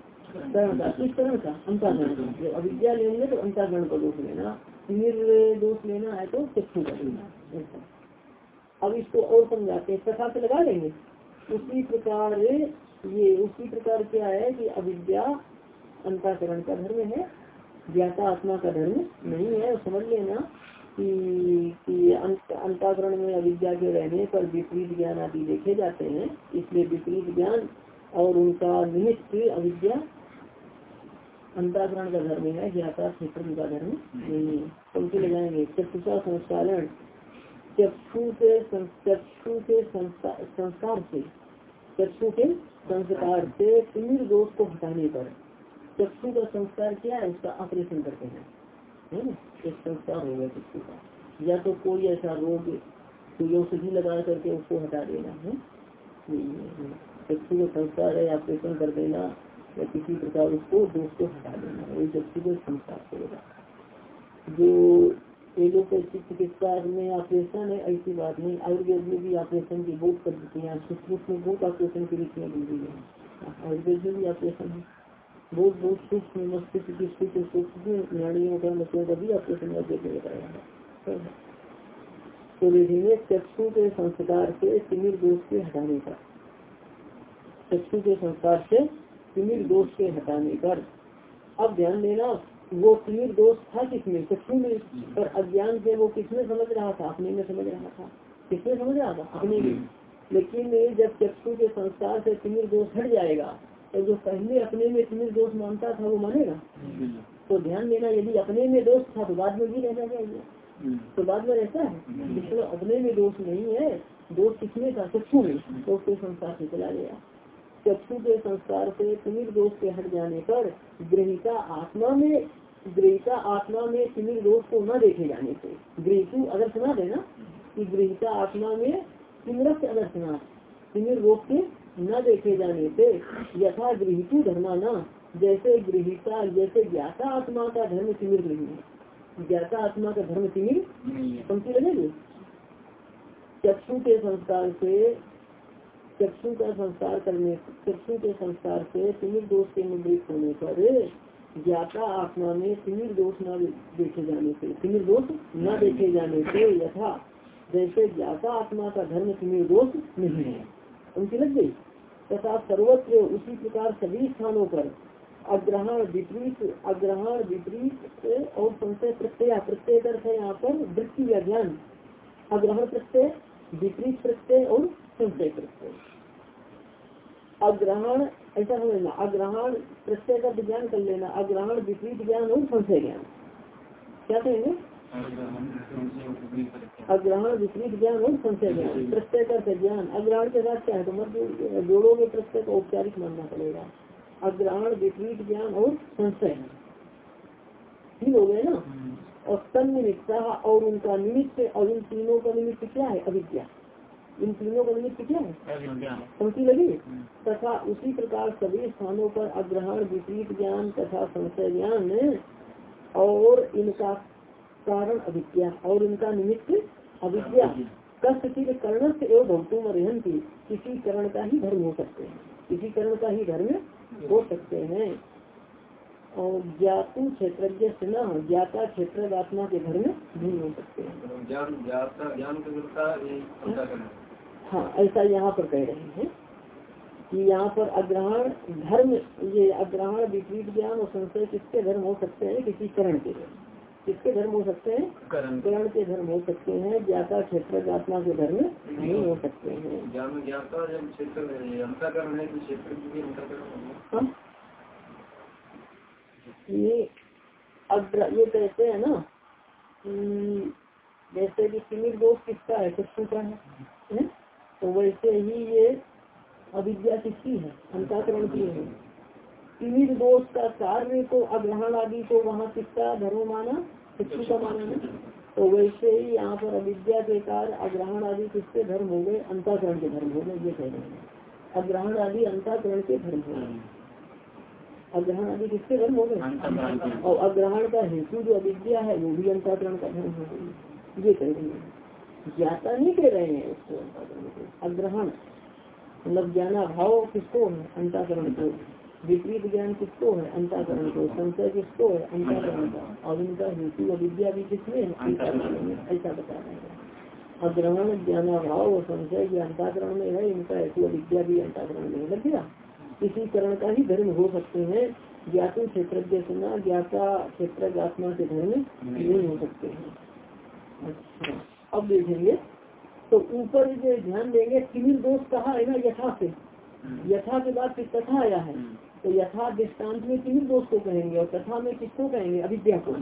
करण का। किस करण का? अंताकरण का। अविद्या लेंगे तो अंताकरण का दोष लेना। निर दोष लेना है तो चक्षु का लेना। अब इसको और समझाते हैं। तथा से लगा लेंगे। उसी प्रकार ये, उसी प्रकार क्या है कि अविद्या अंताकरण का धर्म है। ज्ञाता आत्मा का धर्म नहीं है। समझ लेना। कि, कि अंताकरण में अविद्या के रहने पर विपरीत ज्ञान आदि देखे जाते हैं इसलिए विपरीत ज्ञान और उनका निमित्त अविद्या अंताकरण का धर्म है ज्ञाता क्षेत्र का धर्म नहीं है। पंक्ति लगाएँगे चक्षुषा संस्कारण चक्षु के चक्षु के संस्कार से चक्षु के संस्कार से तीन दोष को हटाने पर। चक्षु का संस्कार क्या है? उसका ऑपरेशन करते हैं। है ना? एक संस्कार हो गया किसी का। या तो कोई ऐसा रोग कोई औषधि लगा करके उसको हटा देना है। चक्षु को संस्कार है ऑपरेशन कर देना या किसी प्रकार उसको दोष को हटा देना वही चक्षु को संस्कार करेगा जो एलोपैथी चिकित्सा में ऑपरेशन है, ऐसी बात नहीं। आयुर्वेद में भी ऑपरेशन की बहुत पद्धतियाँ सूक्ष्म में बहुत ऑपरेशन की रीतियाँ दी गई है। आयुर्वेद में भी ऑपरेशन है। बहुत बहुत सूक्ष्म मस्तिष्क की सूक्ष्म सूक्ष्म का नसों का भी ऑपरेशन करके बताया है। तो देखेंगे चक्षु के संस्कार से तिमिर दोष के हटाने का। चक्षु के संस्कार से तिमिर दोष के हटाने पर अब ध्यान देना, वो तिमिर दोष था किसमें? चक्षु में। पर अज्ञान से वो किसमें समझ रहा था? अपने में समझ रहा था। किसमें समझ रहा था? अपने में। लेकिन जब चक्षु के संस्कार से तिमिर दोष हट जाएगा तो जो पहले अपने में तिमिर दोष मानता था वो मानेगा? तो ध्यान देना यदि अपने में दोष था तो बाद में भी रहना चाहिए। तो बाद में रहता है जिसमें अपने में दोष नहीं है दोष किसमें था चक्षु में तो उसके संस्कार से चला गया। चक्षु के संस्कार से तिमिर दोष के हट जाने पर ग्रहिता आत्मा में ग्रहिता आत्मा में तिमिर दोष को न देखे जाने से। गृहितु अगर सुना देना कि गृहिता आत्मा में तिमरस अगर सुना तिमिर दोष के न देखे जाने से यथा गृहितु धर्माना जैसे गृहिता जैसे ज्ञाता आत्मा का धर्म तिमिर नहीं है। ज्ञाता आत्मा का धर्म तिमिर पंक्ति लगेगी? चक्षु के संस्कार से चक्षु का संस्कार करने चक्षु के संस्कार से तिमिर दोष के निवृत्त होने पर ज्ञाता आत्मा में तिमिर दोष न देखे जाने से तिमिर दोष न देखे जाने से यथा जैसे ज्ञाता आत्मा का धर्म तिमिर दोष नहीं है। उनकी लग गई। तथा सर्वत्र उसी प्रकार सभी स्थानों पर अग्रहण विपरीत अग्रहण विपरीत और संशय प्रत्यय प्रत्यय अर्थ है यहाँ पर वृत्ति या ज्ञान अग्रहण प्रत्यय, विपरीत प्रत्यय और संशय प्रत्यय। अग्रहण, ऐसा समझना अग्रहण प्रत्यय का ज्ञान कर लेना। अग्रहण विपरीत ज्ञान और संशय ज्ञान। क्या कहेंगे? अग्रहण, विपरीत ज्ञान और संशय ज्ञान, प्रत्यय का ज्ञान अग्रहण के साथ क्या है? तो मध्य जोड़ोगे प्रत्यय को, औपचारिक मानना पड़ेगा। अग्रहण, विपरीत ज्ञान और संशय। ठीक हो गए ना? और तन निमित्ता और उनका निमित्त और इन तीनों का निमित्त क्या है? अविद्या। इन तीनों का निमित्त क्या है? पंक्ति लगी। तथा उसी प्रकार सभी स्थानों पर अग्रहण, विपरीत ज्ञान तथा संशय ज्ञान और इनका कारण अविद्या और इनका निमित्त अविद्या। कष्ट कर्ण से एवं भक्तों में रहन की किसी करण का ही धर्म हो सकते हैं किसी करण का ही धर्म हो सकते हैं। और ज्ञातु क्षेत्र न ज्ञाता क्षेत्र आत्मा के धर्म नहीं हो सकते हाँ। ऐसा यहाँ पर कह रहे हैं कि यहाँ पर अग्रहण धर्म ये अग्रहण विपरीत ज्ञान और संशय किसके धर्म हो सकते हैं? किसी करण के धर्म किसके धर्म हो सकते हैं? करण के। धर्म हो सकते हैं ज्ञाता क्षेत्र आत्मा के धर्म नहीं हो सकते हैं। ये अग्र ये कहते हैं ना कि जैसे कि तिमिर दोष किसका है? चक्षु का है? तो वैसे ही ये अविद्या किसकी है? अंताकरण की है। तिमिर दोष का कार्य को अग्रहण आदि को वहाँ किसका धर्म माना? चक्षु का माना? है तो वैसे ही यहाँ पर अविद्या के कार्य अग्रहण आदि किसके धर्म हो गए? अंताकरण के धर्म हो गए, ये कह रहे हैं। अग्रहण आदि अंताकरण के धर्म हो गए। अग्रहण आदि किसके धर्म हो गए? और अग्रहण का हेतु जो अविद्या है, वो भी अंताकरण का धर्म हो ये कह रहे हैं। ज्ञाता नहीं कह रहे हैं उसको अग्रहण मतलब ज्ञाना भाव किसको अंताकरण को। विपरीत ज्ञान किसको है? अंताकरण को। संशय किसको है? अंताकरण का। और इनका हेतु अविद्या भी किसमें है? ऐसा बता रहे हैं। अग्रहण ज्ञानाभाव और संशय जो अंताकरण में है। इनका हेतु अविद्या भी अंताकरण में लग गया? इसी करण का ही धर्म हो सकते हैं। ज्ञातु क्षेत्र सुना ज्ञाता क्षेत्र आत्मा के धर्म नहीं। हो सकते हैं। अच्छा। अब देखेंगे। तो ऊपर जो ध्यान देंगे तिमिर दोष कहा है ना? यथा से। यथा के बाद फिर तथा आया है। तो यथा दृष्टांत में किन दोष को कहेंगे और कथा में किसको कहेंगे? अविद्या को।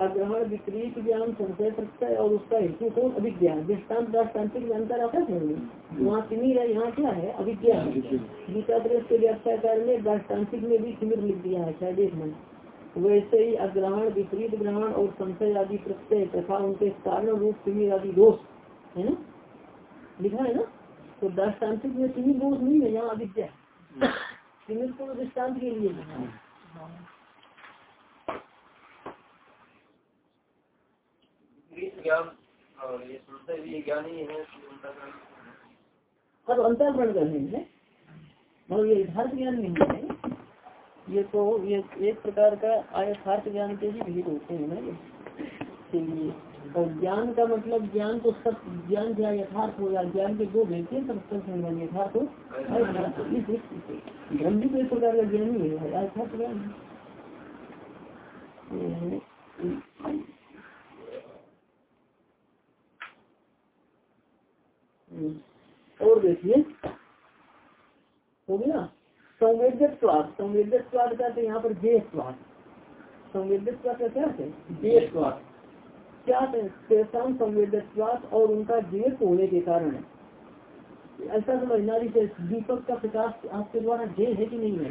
अग्रहण, विपरीत ज्ञान, संशय, प्रत्यय और उसका हेतु कौन? अविद्या। दृष्टांत दृष्टान्तिक अंतर आता है वहाँ तिमिर है यहाँ क्या है? अभिज्ञा गीता प्रेस के व्याख्याकार ने दृष्टान्तिक में भी तिमिर लिख दिया है, शायद वैसे ही अग्रहण, विपरीत ग्रहण और संशय आदि प्रत्यय तथा उनके कारण रूप तिमिर आदि दोष, है ना? लिखा है ना? तो दृष्टान्तिक में तिमिर दोष नहीं है, यहाँ अविद्या सीमित को दृष्टांत के लिए हाँ तो कर हैं। मतलब ये यथार्थ ज्ञान नहीं है। ये तो ये एक प्रकार का आयथार्थ ज्ञान के भी भेद होते हैं ना ये। और ज्ञान का मतलब ज्ञान तो सब, ज्ञान क्या यथार्थ हो या ज्ञान के दो भेद सब सब समझ यथार्थ हो। भी तो इस प्रकार का ज्ञान ही है, यथार्थ ज्ञान और देखिए, हो गया। संवेदक स्वाद संवेदक स्वाद का यहाँ पर जे स्वाद संवेदक स्वाद का क्या है? जे क्या संवेदक और उनका जेत होने के कारण ऐसा समझना से दीपक का प्रकाश आपके द्वारा जय है कि नहीं है?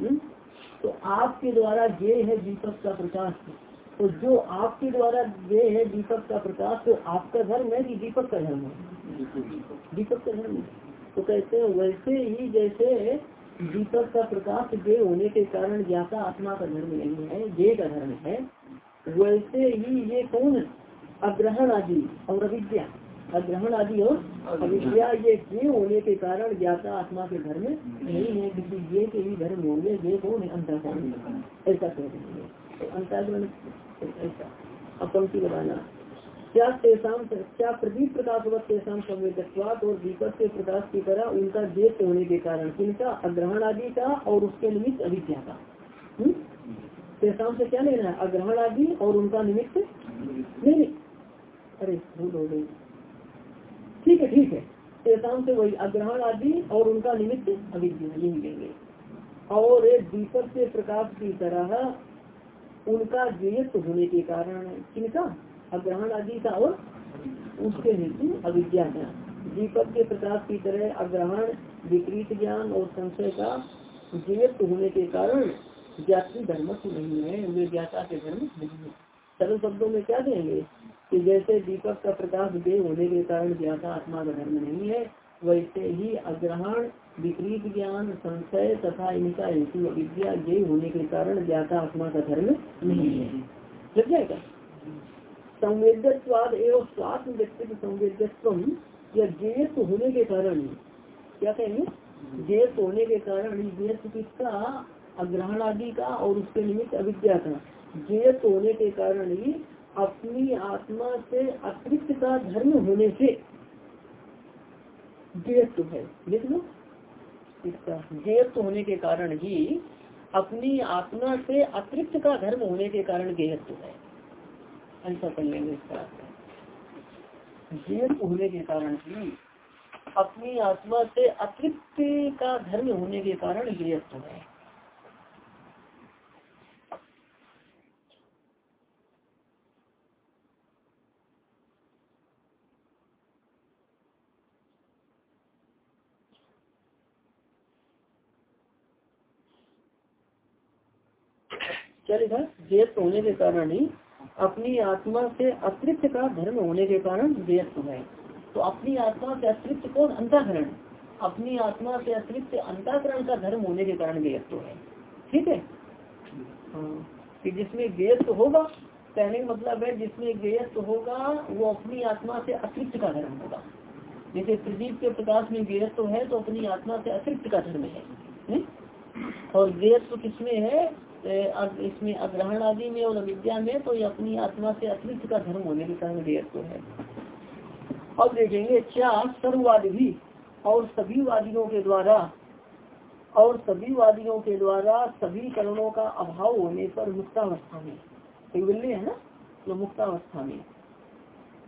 हुँ? तो आपके द्वारा जे है दीपक का प्रकाश। तो जो आपके द्वारा जे है दीपक का प्रकाश तो आपका धर्म है कि दीपक का धर्म है? दीपक का धर्म तो कहते हैं, वैसे ही जैसे दीपक का प्रकाश जे होने के कारण ज्ञाता आत्मा का धर्म नहीं है जे का धर्म है वैसे ही ये कौन अग्रहण आदि और अविद्या। अग्रहण आदि और अविद्या ये जे होने के कारण ज्ञाता आत्मा के धर्म नहीं है? किसी ये के ही धर्म होंगे, ये कौन है? अंतकरण। ऐसा कह देंगे तो अंतकरण ऐसा। अब पंक्ति लगाना। क्या तेसाम, क्या प्रदीप प्रकाशवत तेसाम संवेदत्वात और दीपक के प्रकाश की तरह उनका देश होने के कारण किनका? अग्रहण आदि का और उसके निमित्त अविद्या का? तेसाम से क्या लेना है? अग्रहण आदि और उनका निमित्त नहीं अरे, भूल हो गई। ठीक है ठीक है। तेसाम से वही अग्रहण आदि और उनका निमित्त अविद्या, यही लेंगे। और एक दीपक के प्रकाश की तरह उनका जेयत्व होने के कारण किनका? अग्रहण आदि का और उसके हेतु अविद्या का। दीपक के प्रकाश की तरह अग्रहण, विपरीत ज्ञान और संशय का जीवित होने के कारण जाति धर्म नहीं है वे ज्ञाता के धर्म नहीं है। सरल शब्दों में क्या देंगे कि जैसे दीपक का प्रकाश दे होने के कारण ज्ञाता आत्मा का धर्म नहीं है, वैसे ही अग्रहण, विपरीत ज्ञान, संशय तथा इनका हेतु अविद्या होने के कारण ज्ञाता आत्मा का धर्म नहीं है। लग जाएगा? संवेदत्वाद एवं स्वात्म व्यक्तित्व संवेदत्व या जेत होने के कारण, क्या कहेंगे? जेत होने के कारण जेत किसका? अग्रहण आदि का और उसके निमित्त अविद्या का जेत होने के कारण ही अपनी आत्मा से अतिरिक्त का धर्म होने से जेत है। लिख लो इसका जेत होने के कारण ही अपनी आत्मा से अतिरिक्त का धर्म होने के कारण गेयत्व है। ऐसा कर लेंगे इसका जीव होने के कारण ही अपनी आत्मा से अतृप्त का धर्म होने के कारण गेयत्व है। क्या लिखा जेत होने के कारण ही अपनी आत्मा से अतिरिक्त का धर्म होने के कारण व्यस्त है तो अपनी आत्मा से अतिरिक्त कौन? अंताकरण। अपनी आत्मा से अतिरिक्त अंताकरण का धर्म होने के कारण व्यस्त है ठीक है? हाँ। कि जिसमें व्यस्त होगा, कहने का मतलब है जिसमें व्यस्त होगा, वो अपनी आत्मा से अतिरिक्त का धर्म होगा। जैसे प्रदीप के प्रकाश में व्यस्त है तो अपनी आत्मा से अतिरिक्त का धर्म है। और व्यस्त किसमें है? इसमें अग्रहण आदि में और अविद्या में तो ये अपनी आत्मा से अतिरिक्त का धर्म होने के कारण तो है। अब देखेंगे, क्या सर्ववादी भी और सभी वादियों के द्वारा, और सभी वादियों के द्वारा सभी करणों का अभाव होने पर मुक्तावस्था में कैवल्य है ना? तो मुक्तावस्था में।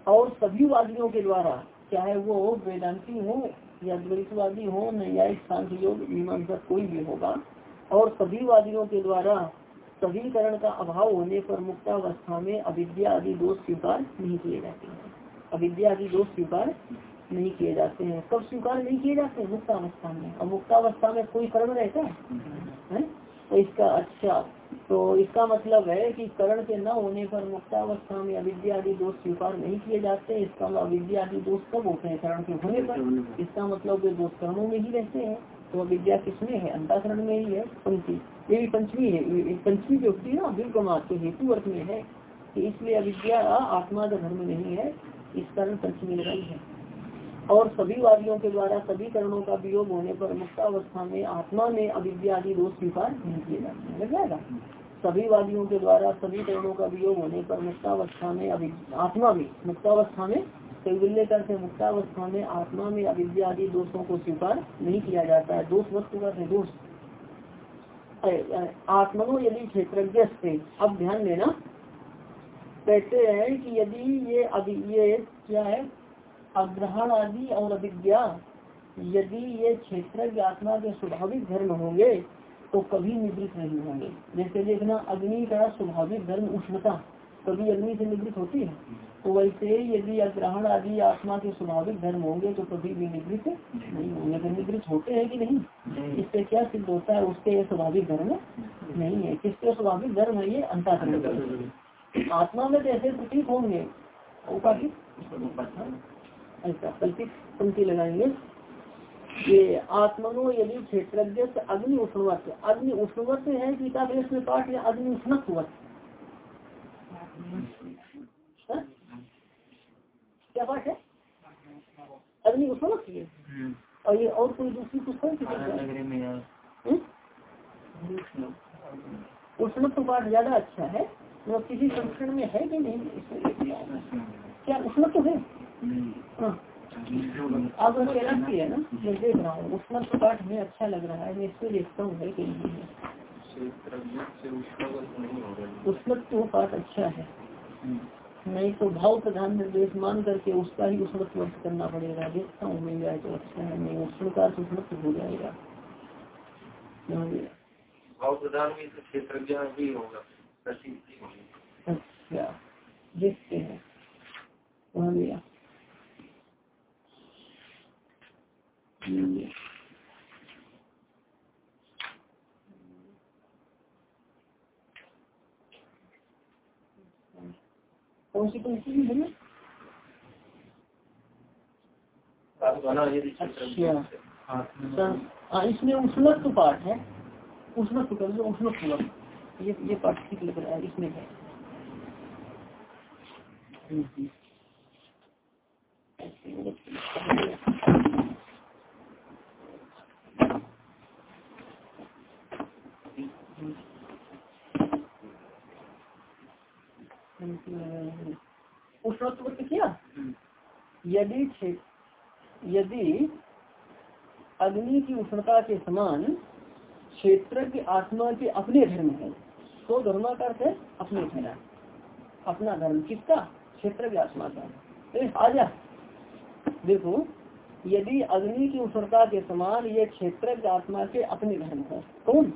और सभी वादियों के द्वारा, चाहे वो वेदांती हो या द्वैतवादी हो, न्यायिक शांति योग, मीमांसा कोई भी होगा और सभी वादियों के द्वारा सभी करण का अभाव होने पर मुक्तावस्था में अविद्या आदि दोष स्वीकार नहीं किए जाते हैं। अविद्या आदि दोष स्वीकार नहीं किए जाते हैं। कब स्वीकार नहीं किए जाते हैं? मुक्तावस्था में। और मुक्तावस्था में कोई करण रहता है? तो इसका अच्छा तो इसका मतलब है कि करण के न होने पर मुक्तावस्था में अविद्या आदि दोष स्वीकार नहीं किए जाते। इसका अविद्या आदि दोष कब होते हैं? करण के होने पर। इसका मतलब वे दोष करणों में ही रहते हैं। तो विद्या किसमें है? अंताकरण में ही है पंक्ति। ये भी पंचमी है। पंचमी जो होती है ना बिल्कुल तो हेतु अर्थ में है कि इसलिए अविद्या आत्मा का धर्म नहीं है। इस कारण पंचमी लगाई है। और सभी वादियों के द्वारा, सभी करणों का वियोग होने पर मुक्तावस्था में आत्मा में अविद्या आदि दोष स्वीकार नहीं किए जाते हैं। लग जाएगा? सभी वादियों के द्वारा, सभी करणों का वियोग होने पर मुक्तावस्था में आत्मा भी मुक्तावस्था में कैबल्य करते मुक्तावस्था में आत्मा में अविद्या आदि दोषों को स्वीकार नहीं किया जाता है। दोष वस्तु का दोष आत्मनो यदि क्षेत्रज्ञ से अब ध्यान देना। कहते हैं कि यदि ये अभी ये क्या है? अग्रहण आदि और अभिज्ञा यदि ये क्षेत्र आत्मा के स्वाभाविक धर्म होंगे तो कभी निवृत्त नहीं होंगे। जैसे देखना, अग्नि का स्वाभाविक धर्म उष्णता, कभी अग्नि से निवृत्त होती है? तो वैसे यदि अग्रहण आदि आत्मा के स्वाभाविक धर्म होंगे तो कभी भी निवृत्त नहीं होंगे। तो निवृत्त होते हैं कि नहीं? इससे क्या सिद्ध होता है? उसके स्वाभाविक धर्म नहीं है। किसके स्वाभाविक धर्म है ये? अंताकरण आत्मा में कैसे प्रतीक होंगे ऐसा कल्पित पंक्ति लगाएँगे। ये आत्मनो यदि क्षेत्रज्ञ अग्नि उष्णवत अग्नि उष्णवत है गीता प्रेस में पाठ या अग्नि उष्णत्वत? क्या पाठ है? अग्नि उष्णवत है और ये और कोई दूसरी पुस्तक हम्म? उष्णत्व पाठ ज़्यादा अच्छा है। मतलब किसी संस्करण में है कि नहीं क्या उष्ण तो है? हाँ। अब कैलाश की है ना? मैं देख रहा हूँ। उसमें तो पाठ में अच्छा लग रहा है। मैं इसको देखता हूँ है कि उसमें तो पाठ अच्छा है। नहीं तो भाव प्रधान निर्देश मान करके उसका ही उसमत वर्ष करना पड़ेगा। देखता हूँ मिल जाए तो अच्छा है नहीं उसमें का उसमत हो जाएगा। भाव प्रधान में तो क्षेत्र होगा अच्छा देखते हैं। गया। कौन सी पंक्ति में है? अच्छा हाँ इसमें उष्णत्व तो पाठ है। उष्णत्व कर लो उष्णत्व ये ये पाठ ठीक लग रहा है इसमें है। Thank हम्म। उष्णत्व किया? यदि यदि अग्नि की उष्णता के समान क्षेत्र की आत्मा के अपने धर्म है तो धर्मा का अर्थ है अपने धर्म अपना धर्म किसका? क्षेत्र की आत्मा का। आजा देखो, यदि अग्नि की उष्णता के समान ये क्षेत्र आत्मा के अपने धर्म है, कौन?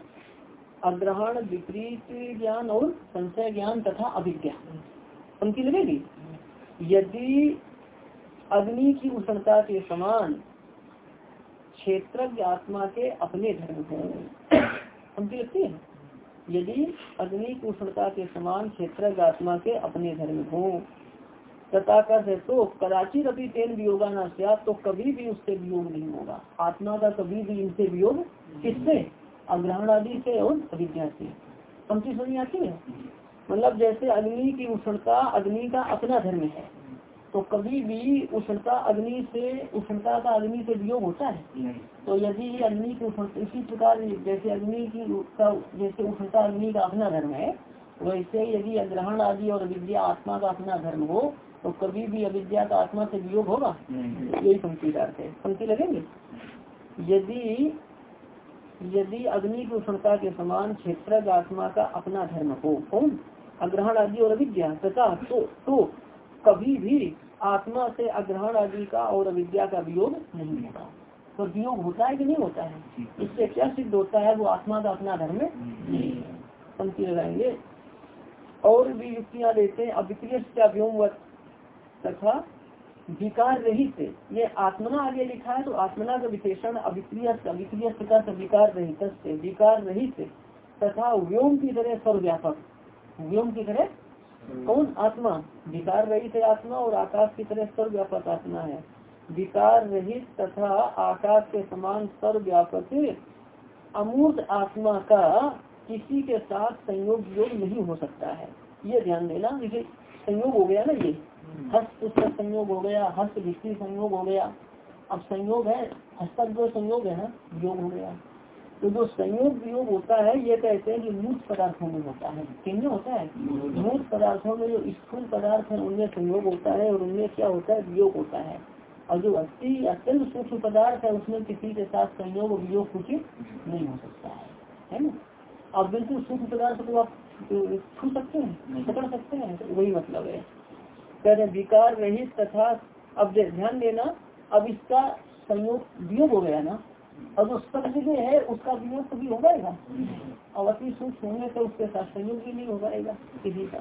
अग्रहण, विपरीत ज्ञान और संशय ज्ञान तथा अभिज्ञा पंक्ति लगेगी? यदि अग्नि की उष्णता के समान क्षेत्र आत्मा के अपने धर्म हो, पंक्ति लगती है? यदि अग्नि की उष्णता के समान क्षेत्र आत्मा के अपने धर्म हो, तथा कर तो कदाचित अभी तेल वियोगा न तो कभी भी उससे वियोग नहीं होगा। आत्मा का कभी भी इनसे वियोग किससे? अग्रहण आदि से और अविद्या से। पंक्ति सुनी आती है मतलब जैसे अग्नि की उष्णता अग्नि का अपना धर्म है तो कभी भी उष्णता अग्नि से उष्णता का अग्नि से वियोग होता है? तो यदि अग्नि की इसी प्रकार जैसे अग्नि की का जैसे उष्णता अग्नि का अपना धर्म है वैसे यदि अग्रहण आदि और अविद्या आत्मा का अपना धर्म हो तो कभी भी अविद्या का आत्मा से वियोग होगा? यही पंक्ति है। पंक्ति लगेंगे? यदि यदि अग्नि की उष्णता के समान क्षेत्र आत्मा का अपना धर्म हो कौन अग्रहण आदि और अविद्या तथा तो, तो कभी भी आत्मा से अग्रहण आदि का और अविद्या का वियोग नहीं होता। तो वियोग होता है कि नहीं होता है? इससे क्या सिद्ध होता है? वो आत्मा का अपना धर्म नहीं है। पंक्ति लगाएँगे। और भी युक्तियाँ देते हैं अविक्रिय व्योम तथा विकार रहित ये आत्मना आगे लिखा है तो आत्मना का विशेषण अभिक्रिय अभिक्रिय का विकार रहित विकार रहित तथा व्योम की तरह सर्वव्यापक। व्योम की तरह कौन? आत्मा। विकार रहित आत्मा और आकाश की तरह सर्वव्यापक आत्मा है। विकार रहित तथा आकाश के समान सर्वव्यापक अमूर्त आत्मा का किसी के साथ संयोग योग नहीं हो सकता है। ये ध्यान देना संयोग हो गया ना ये। हस्त उसका संयोग हो गया हस्त भिक्ति संयोग हो गया। अब संयोग है, हस्तक जो संयोग है ना योग हो गया। तो जो संयोग वियोग होता है, ये कहते हैं कि मूर्त पदार्थों में होता है। किनमें होता है? मूर्त पदार्थों में जो स्थूल पदार्थ है, उनमें संयोग होता है और उनमें क्या होता है? वियोग होता है। और जो अति, अत्यंत सूक्ष्म पदार्थ है, उसमें किसी के साथ संयोग वियोग कुछ नहीं हो सकता है। है ना? अब बिल्कुल सूक्ष्म पदार्थ को आप छू सकते हैं, पकड़ सकते हैं तो वही मतलब है। कह रहे विकार रहित तथा अब ध्यान देना, अब इसका संयोग वियोग हो गया ना? और जो सब जगह है, उसका वियोग तो भी हो जाएगा। और अति सूक्ष्म होने से उसके साथ संयोग भी नहीं हो पाएगा, किसी का।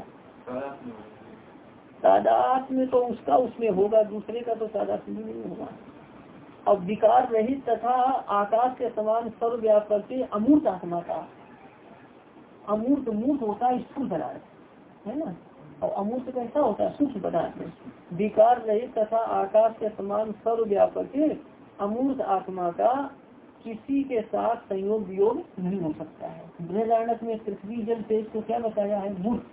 तादात में तो उसका उसमें होगा, दूसरे का तो तादात में नहीं होगा। अब विकार रहित तथा आकाश के समान सर्वव्यापक अमूर्त आत्मा का। अमूर्त मूर्त होता है, स्थूल पदार्थ है ना? और अमूर्त कैसा होता है सूक्ष्म पदार्थ विकार रहित तथा आकाश के समान सर्वव्यापक अमूर्त आत्मा का किसी के साथ संयोग वियोग नहीं हो सकता है। बृहदारणक में पृथ्वी जल तेज को क्या बताया है? मूर्त।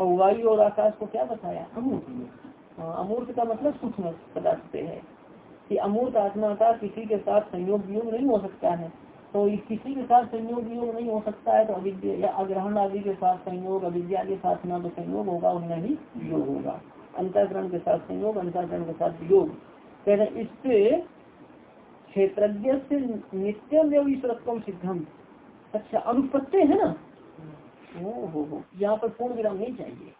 और वायु और आकाश को क्या बताया? अमूर्त। हाँ, अमूर्त का मतलब सूक्ष्म पदार्थ से है कि अमूर्त आत्मा का किसी के साथ संयोग वियोग नहीं हो सकता है। तो किसी के साथ संयोग योग नहीं हो सकता है तो अविद्या या अग्रहण आदि के साथ संयोग, अविद्या के साथ ना तो संयोग होगा और न ही योग होगा। अंतरग्रहण के साथ संयोग अंतरग्रहण के साथ योग। कह रहे इससे क्षेत्रज्ञ से एवं ईश्वरत्व सिद्धम। अच्छा अनुपत्ति है ना? ओ हो हो यहाँ पर पूर्ण विराम नहीं चाहिए।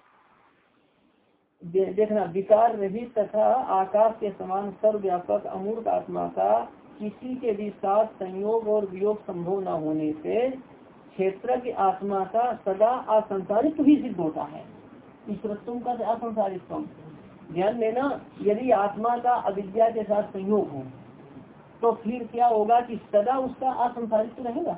देखना, विकार रहित तथा आकाश के समान सर्वव्यापक अमूर्त आत्मा का किसी के भी साथ संयोग और वियोग संभव न होने से क्षेत्र की आत्मा का सदा असंसारित्व भी सिद्ध होता है। ईश्वरत्व का असंसारित्व ध्यान देना यदि आत्मा का अविद्या के साथ संयोग हो तो फिर क्या होगा कि सदा उसका असंसारित रहेगा?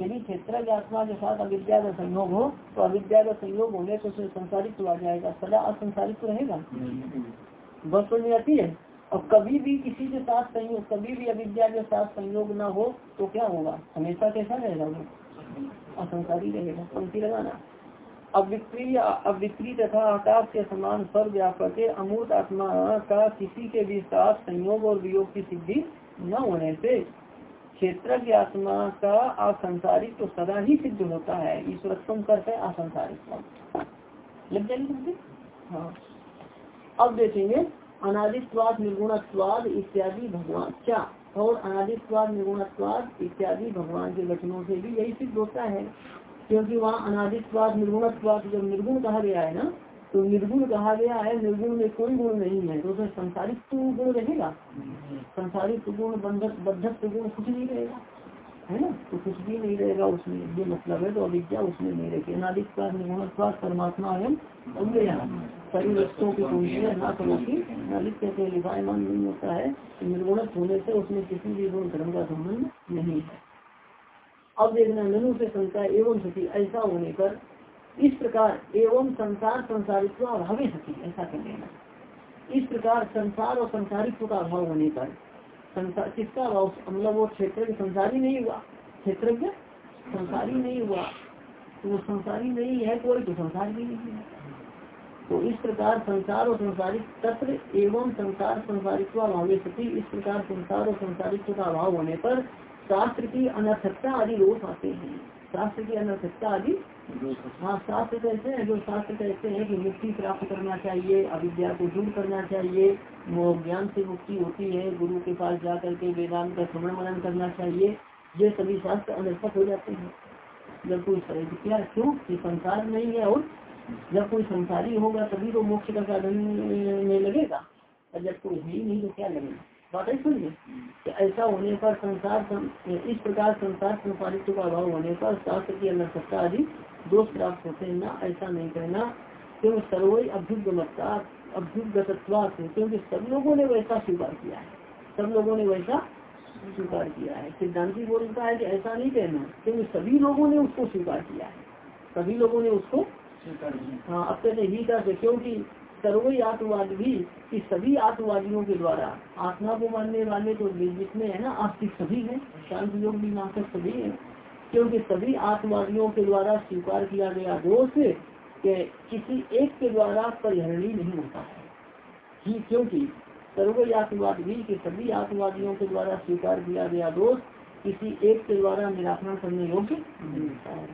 यदि क्षेत्र की आत्मा के साथ अविद्या का संयोग हो तो अविद्या का संयोग होने तो संसारित आ जाएगा सदा असंसारित रहेगा। बस समझ आती है? और कभी भी किसी के साथ संयोग, कभी भी अविद्या के साथ संयोग ना हो तो क्या होगा? हमेशा कैसा रहेगा वो? असंसारी रहेगा, पंक्ति लगाना। अविक्री अविक्री तथा आकाश के समान सर्वव्यापक अमूर्त आत्मा का किसी के भी साथ संयोग और वियोग की सिद्धि न होने से क्षेत्र की आत्मा का असंसारित तो सदा ही सिद्ध होता है। ईश्वरत्म करते असंसारित लग जाएगी हाँ। अब देखेंगे अनादित्वाद निर्गुणत्वाद इत्यादि भगवान क्या? और अनादित्वाद निर्गुणत्वाद इत्यादि भगवान के लक्षणों से भी यही सिद्ध होता है। क्योंकि वहाँ अनादित्वाद निर्गुणत्वाद जब निर्गुण कहा गया है ना तो निर्गुण कहा गया है निर्गुण में कोई गुण नहीं है। तो उसमें संसारिक गुण रहेगा। संसारिक गुण बंधक बद्धक गुण कुछ नहीं रहेगा। है ना? तो कुछ भी नहीं रहेगा, उसमें ये मतलब है तो अविद्या, उसमें नहीं रहेगी। अनादिक का निर्गुण परमात्मा अव्यय सभी वस्तुओं की पूंजी ना करो की अनादिक कहते लिभायमान नहीं होता है। निर्गुण होने से उसमें किसी भी गुण, धर्म का संबंध नहीं है। अब देखना ननु से संसार एवं सती, ऐसा होने पर इस प्रकार एवं संसार संसारित्व अभाव सती, ऐसा कर लेना इस प्रकार संसार और संसारित्व का अभाव होने पर संसार किसका अभाव मतलब वो क्षेत्र संसारी नहीं हुआ। क्षेत्र संसारी नहीं हुआ। तो वो संसारी नहीं है, कोई तो संसार भी नहीं है। तो इस प्रकार संसार और संसारित तत्व एवं संसार संसारित्व अभाव सती इस प्रकार संसार और संसारित्व का अभाव होने पर शास्त्र की अनर्थकता आदि दोष आते हैं। शास्त्र की अनर्थकता आदि हाँ शास्त्र कहते हैं, जो शास्त्र कहते हैं कि मुक्ति प्राप्त करना चाहिए, अविद्या को दूर करना चाहिए, वो ज्ञान से मुक्ति होती है, गुरु के पास जा करके वेदांत का श्रवण मनन करना चाहिए, ये सभी शास्त्र अनर्थक हो जाते हैं। जब कोई क्या क्यों? कि संसार नहीं है और जब कोई संसारी होगा, तभी तो मोक्ष का साधन में लगेगा। और जब कोई है ही नहीं तो क्या लगेगा? बात है सुनिए ऐसा होने पर संसार इस प्रकार संसार संसारित्व का अभाव होने पर शास्त्र की अनर्थकता आदि दोष प्राप्त होते हैं, ना ऐसा नहीं कहना। क्योंकि सर्वई अभ्युगमता अभ्युगतत्वात क्योंकि सब लोगों ने वैसा स्वीकार किया है। सब लोगों ने वैसा स्वीकार किया है। सिद्धांति बोलता है कि ऐसा नहीं कहना, क्योंकि सभी लोगों ने उसको स्वीकार किया है। सभी लोगों ने उसको हाँ। अब कहते ही का क्योंकि सर्वई आत्मवाद भी कि सभी आत्मवादियों के द्वारा, आत्मा को मानने वाले तो जितने है ना, आस्तिक सभी है, शांति योग भी मानकर सभी है। क्योंकि सभी आत्मवादियों के द्वारा स्वीकार किया गया दोष के किसी एक के द्वारा परिहरणी नहीं होता है। ही क्योंकि भी कि सभी आत्मवादियों के द्वारा स्वीकार किया गया दोष किसी एक के द्वारा निराकरण करने योग्य नहीं होता है।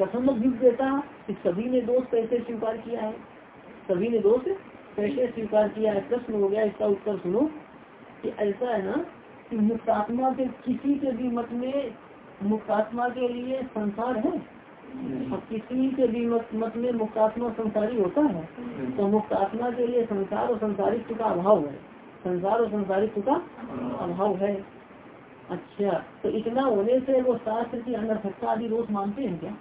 कथम देता कि सभी ने दोष कैसे स्वीकार किया है? सभी ने दोष कैसे स्वीकार किया है? प्रश्न हो गया, इसका उत्तर सुनो कि ऐसा है ना कि मुक्तात्मा के किसी के भी मत में मुक्तात्मा के लिए संसार है? और किसी के भी मत, मत में मुक्तात्मा संसारी होता है तो मुक्तात्मा के लिए संसार और संसारित्व का अभाव है। संसार और संसारित्व का अभाव है। अच्छा तो इतना होने से वो शास्त्र की अनर्थकता आदि रोष मानते हैं क्या?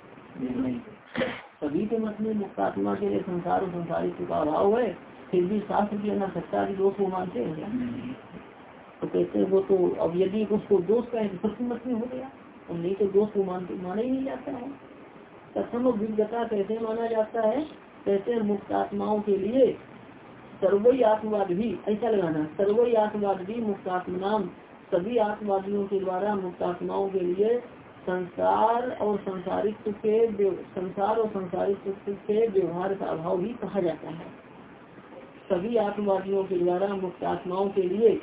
सभी के मत में मुक्तात्मा के लिए संसार और संसारित्व का अभाव है फिर भी शास्त्र की अनर्थकता आदि दोष वो मानते हैं क्या? तो कहते हैं वो तो अब यदि उसको दोष का एक सबके मत में हो गया। और नहीं तो दोष को मानते माना ही नहीं जाता है। कथम विज्ञता कैसे माना जाता है? हैं मुक्त आत्माओं के लिए सर्वई आत्मवाद भी, ऐसा लगाना, सर्वई आत्मवाद भी मुक्तात्मनाम सभी आत्मवादियों के द्वारा मुक्तात्माओं के लिए संसार और संसारित्व के संसार और संसारित्व के व्यवहार का अभाव भी कहा जाता है। सभी आत्मवादियों के द्वारा मुक्त आत्माओं के लिए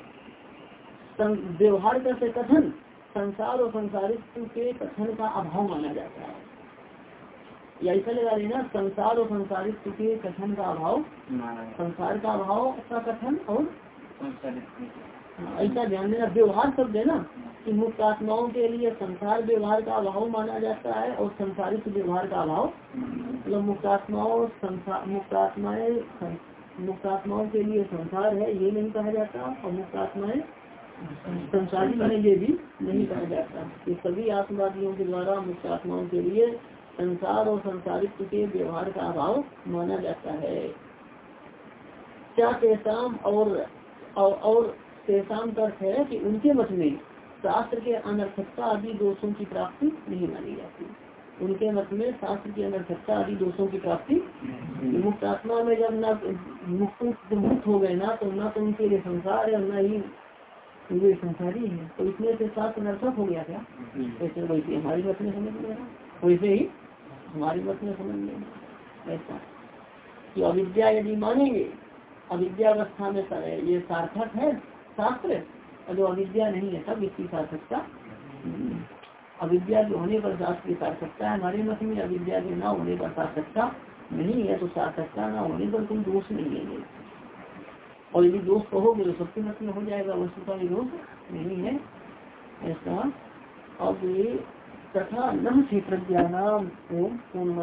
व्यवहार का से कथन संसार और संसारित्व के कथन का अभाव माना जाता है। या ऐसा लगा लेना संसार और संसारित्व के कथन का अभाव संसार का अभाव का कथन और हाँ, ऐसा ध्यान देना व्यवहार शब्द है ना कि मुक्त आत्माओं के लिए संसार व्यवहार का अभाव माना जाता है और संसारित व्यवहार का अभाव। मतलब मुक्तात्माओं मुक्तात्माएँ मुक्तात्माओं के लिए संसार है ये नहीं कहा जाता और मुक्तात्माएँ संसारी ये भी नहीं कहा जाता। ये सभी आत्मवादियों के द्वारा मुक्त आत्माओं के लिए संसार और संसारित्व के व्यवहार का अभाव माना जाता है। क्या तेसाम और और, और तेसाम का अर्थ है कि उनके मत में शास्त्र के अनर्थकता आदि दोषों की प्राप्ति नहीं मानी जाती? उनके मत में शास्त्र की अनर्थकता आदि दोषों की प्राप्ति मुक्त आत्मा में जब न मुक्त मुक्त हो गए ना तो न तो उनके लिए संसार है न ही वे संसारी है तो इसमें से शास्त्र अनर्थक हो गया क्या? ऐसे वैसे हमारी मत में समझ लेना वैसे ही हमारी मत में समझ लेना ऐसा। कि अविद्या यदि मानेंगे अविद्यावस्था में सर ये सार्थक है शास्त्र और जो अविद्या नहीं है तब इसकी सार्थकता अविद्या के होने पर शास्त्र की सार्थकता है हमारे मत में अविद्या के न होने पर सार्थकता नहीं है तो सार्थकता न होने पर कोई दोष नहीं है और यदि दोष कहोगे तो सबके मत में हो जाएगा वस्तु का भी दोष नहीं है। ऐसा। अब ये तथा न क्षेत्र प्रज्ञानाम ओम